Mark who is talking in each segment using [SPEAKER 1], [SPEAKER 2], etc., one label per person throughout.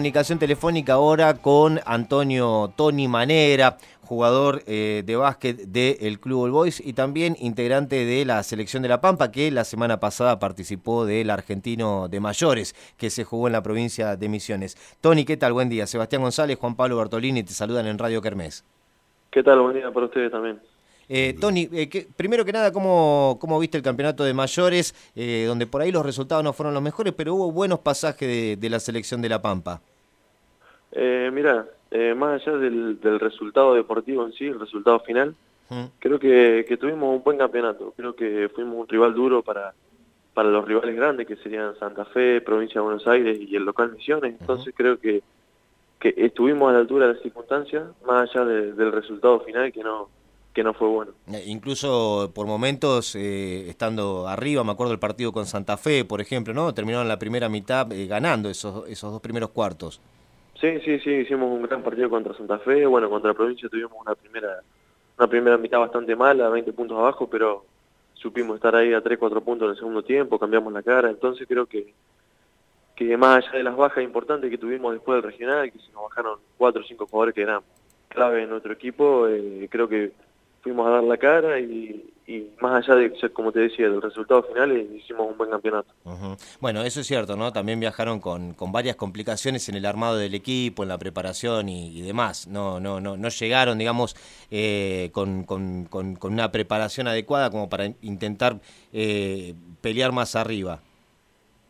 [SPEAKER 1] comunicación telefónica ahora con Antonio Tony Manera, jugador eh, de básquet del Club All Boys y también integrante de la selección de La Pampa, que la semana pasada participó del argentino de mayores, que se jugó en la provincia de Misiones. Tony, ¿qué tal? Buen día. Sebastián González, Juan Pablo Bertolini te saludan en Radio Kermés.
[SPEAKER 2] ¿Qué tal? Buen día para ustedes también.
[SPEAKER 1] Eh, Tony, eh, primero que nada, ¿cómo, ¿cómo, viste el campeonato de mayores, eh, donde por ahí los resultados no fueron los mejores, pero hubo buenos pasajes de, la selección de La Pampa?
[SPEAKER 2] Mira, más allá del, resultado deportivo en sí, el resultado final, creo que, tuvimos un buen campeonato. Creo que fuimos un rival duro para, para los rivales grandes, que serían Santa Fe, Provincia de Buenos Aires y el local Misiones. Entonces creo que, que estuvimos a la altura de las circunstancias, más allá del resultado final, que no que no fue bueno.
[SPEAKER 1] Eh, incluso por momentos, eh, estando arriba, me acuerdo el partido con Santa Fe, por ejemplo, ¿no? Terminaron la primera mitad eh, ganando esos, esos dos primeros cuartos.
[SPEAKER 2] Sí, sí, sí, hicimos un gran partido contra Santa Fe, bueno, contra la provincia tuvimos una primera, una primera mitad bastante mala, 20 puntos abajo, pero supimos estar ahí a 3, 4 puntos en el segundo tiempo, cambiamos la cara, entonces creo que que más allá de las bajas importantes que tuvimos después del regional, que se nos bajaron 4 o 5 jugadores que eran clave en nuestro equipo, creo que fuimos a dar la cara y, más allá de, como te decía, del resultado final, eh, hicimos un buen campeonato.
[SPEAKER 1] Bueno, eso es cierto, ¿no? También viajaron con, con varias complicaciones en el armado del equipo, en la preparación y, demás. No, no, no, no llegaron, digamos, eh, con, con, con, una preparación adecuada como para intentar eh, pelear más arriba.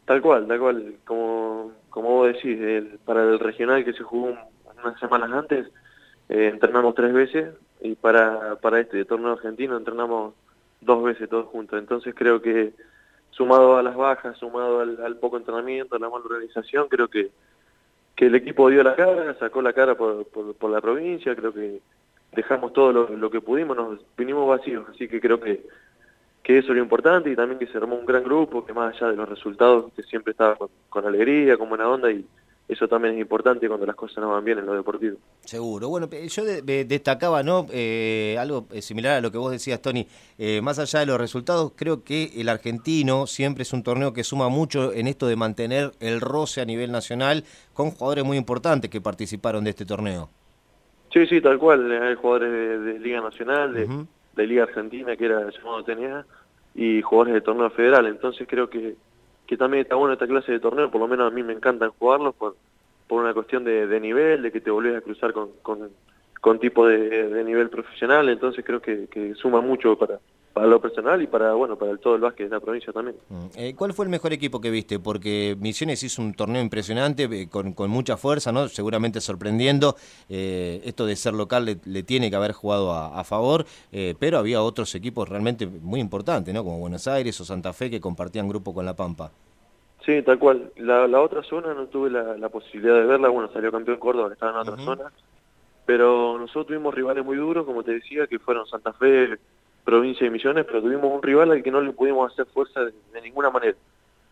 [SPEAKER 2] Tal cual, tal cual. Como, como vos decís, para el regional que se jugó unas semanas antes, entrenamos tres veces, y para, para este torneo argentino entrenamos dos veces todos juntos. Entonces creo que sumado a las bajas, sumado al, poco entrenamiento, a la mala organización, creo que, que el equipo dio la cara, sacó la cara por, por, la provincia, creo que dejamos todo lo, que pudimos, nos vinimos vacíos, así que creo que, que eso es lo importante y también que se armó un gran grupo, que más allá de los resultados, que siempre estaba con, con alegría, con buena onda y, eso también es importante cuando las cosas no van bien en lo deportivo.
[SPEAKER 1] Seguro. Bueno, yo destacaba no eh, algo eh, similar a lo que vos decías, Tony. Eh, más allá de los resultados, creo que el argentino siempre es un torneo que suma mucho en esto de mantener el roce a nivel nacional con jugadores muy importantes que participaron de este torneo.
[SPEAKER 2] Sí, sí, tal cual. Hay jugadores de, Liga Nacional, de, Liga Argentina, que era llamado TNA, y jugadores de torneo federal. Entonces creo que que también está bueno esta clase de torneo, por lo menos a mí me encantan jugarlos por, por una cuestión de, nivel, de que te volvés a cruzar con, con, tipo de, nivel profesional, entonces creo que, suma mucho para, para lo personal y para bueno para el, todo el básquet de la provincia también.
[SPEAKER 1] Mm. Eh, ¿Cuál fue el mejor equipo que viste? Porque Misiones hizo un torneo impresionante, eh, con, con, mucha fuerza, ¿no? seguramente sorprendiendo. Eh, esto de ser local le, tiene que haber jugado a, favor, pero había otros equipos realmente muy importantes, ¿no? como Buenos Aires o Santa Fe, que compartían grupo con La Pampa.
[SPEAKER 2] Sí, tal cual. La, la otra zona no tuve la, posibilidad de verla, bueno, salió campeón Córdoba, que estaba en otra zona, pero nosotros tuvimos rivales muy duros, como te decía, que fueron Santa Fe, provincia de Misiones, pero tuvimos un rival al que no le pudimos hacer fuerza de, ninguna manera,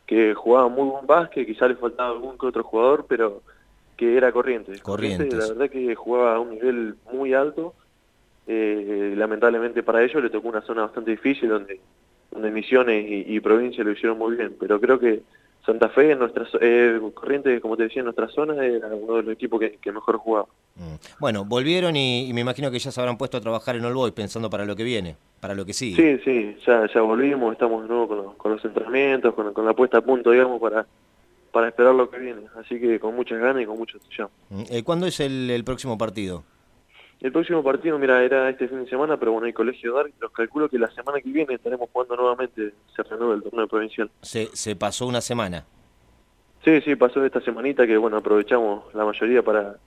[SPEAKER 2] que jugaba muy buen básquet, quizá le faltaba algún que otro jugador, pero que era corriente.
[SPEAKER 1] Corriente.
[SPEAKER 2] La verdad que jugaba a un nivel muy alto, eh, lamentablemente para ellos le tocó una zona bastante difícil donde, donde Misiones y, y provincia lo hicieron muy bien, pero creo que Santa Fe, en nuestra, eh, Corriente, como te decía, en nuestra zona, era uno de los equipos que, mejor jugaba.
[SPEAKER 1] Mm. Bueno, volvieron y, me imagino que ya se habrán puesto a trabajar en All pensando para lo que viene, para lo que sigue.
[SPEAKER 2] Sí, sí, ya, ya volvimos, estamos de nuevo con los, entrenamientos, con, la puesta a punto, digamos, para, para esperar lo que viene. Así que con muchas ganas y con mucho entusiasmo.
[SPEAKER 1] Mm. Eh, ¿Cuándo es el próximo partido?
[SPEAKER 2] El próximo partido, mira, era este fin de semana, pero bueno, hay colegio de árbitros. Calculo que la semana que viene estaremos jugando nuevamente, se renueva el torneo provincial.
[SPEAKER 1] Se, se pasó una semana.
[SPEAKER 2] Sí, sí, pasó esta semanita que, bueno, aprovechamos la mayoría para,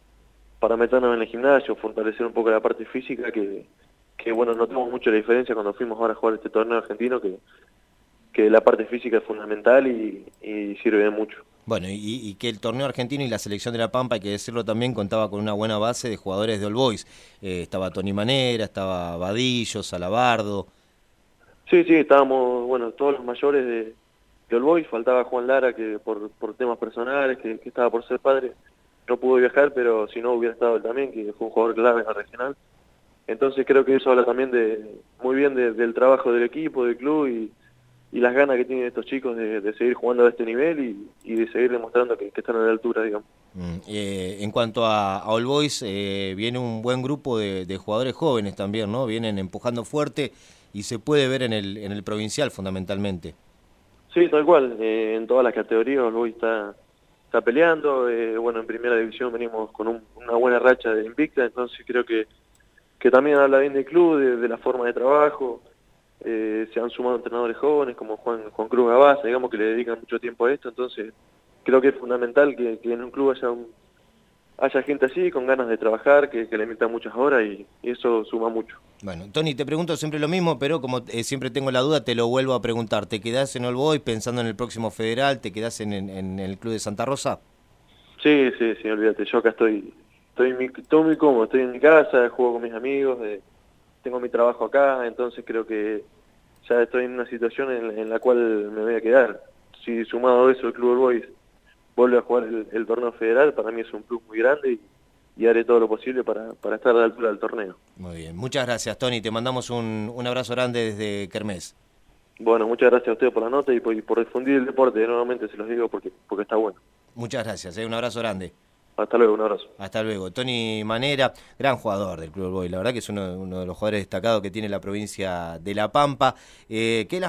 [SPEAKER 2] para meternos en el gimnasio, fortalecer un poco la parte física, que, que bueno, notamos mucho la diferencia cuando fuimos ahora a jugar este torneo argentino, que, que la parte física es fundamental y, y sirve mucho.
[SPEAKER 1] Bueno, y, que el torneo argentino y la selección de La Pampa, hay que decirlo también, contaba con una buena base de jugadores de All Boys. Eh, estaba Tony Manera, estaba Vadillo, Salabardo.
[SPEAKER 2] Sí, sí, estábamos, bueno, todos los mayores de, de All Boys. Faltaba Juan Lara, que por, por temas personales, que, estaba por ser padre, no pudo viajar, pero si no hubiera estado él también, que fue un jugador clave en la regional. Entonces creo que eso habla también de muy bien del trabajo del equipo, del club y y las ganas que tienen estos chicos de, seguir jugando a este nivel y, de seguir demostrando que, que están a la altura, digamos.
[SPEAKER 1] Mm, eh, en cuanto a, a All Boys, eh, viene un buen grupo de, de, jugadores jóvenes también, ¿no? Vienen empujando fuerte y se puede ver en el, en el provincial fundamentalmente.
[SPEAKER 2] Sí, tal cual. Eh, en todas las categorías All Boys está, está peleando. bueno, en primera división venimos con un, una buena racha de invicta, entonces creo que, que también habla bien del club, de, de la forma de trabajo. Se han sumado entrenadores jóvenes como Juan, Juan Cruz Gabasa, digamos que le dedican mucho tiempo a esto, entonces creo que es fundamental que, en un club haya, haya gente así, con ganas de trabajar, que, le metan muchas horas y, eso suma mucho.
[SPEAKER 1] Bueno, Tony, te pregunto siempre lo mismo, pero como eh, siempre tengo la duda, te lo vuelvo a preguntar. ¿Te quedás en Olboy pensando en el próximo federal? ¿Te quedás en, en, el club de Santa Rosa?
[SPEAKER 2] Sí, sí, sí, olvídate. Yo acá estoy, estoy, muy, muy cómodo. Estoy en mi casa, juego con mis amigos, eh, tengo mi trabajo acá, entonces creo que ya estoy en una situación en, la cual me voy a quedar. Si sumado a eso el Club Boys vuelve a jugar el, torneo federal, para mí es un club muy grande y, haré todo lo posible para, para, estar a la altura del torneo.
[SPEAKER 1] Muy bien, muchas gracias Tony, te mandamos un, un abrazo grande desde Kermés.
[SPEAKER 2] Bueno, muchas gracias a ustedes por la nota y por, difundir el deporte, nuevamente se los digo porque, porque está bueno.
[SPEAKER 1] Muchas gracias, ¿eh? un abrazo grande.
[SPEAKER 2] Hasta luego, un abrazo.
[SPEAKER 1] Hasta luego. Tony Manera, gran jugador del Club Boy, la verdad que es uno, de los jugadores destacados que tiene la provincia de La Pampa. Eh, que las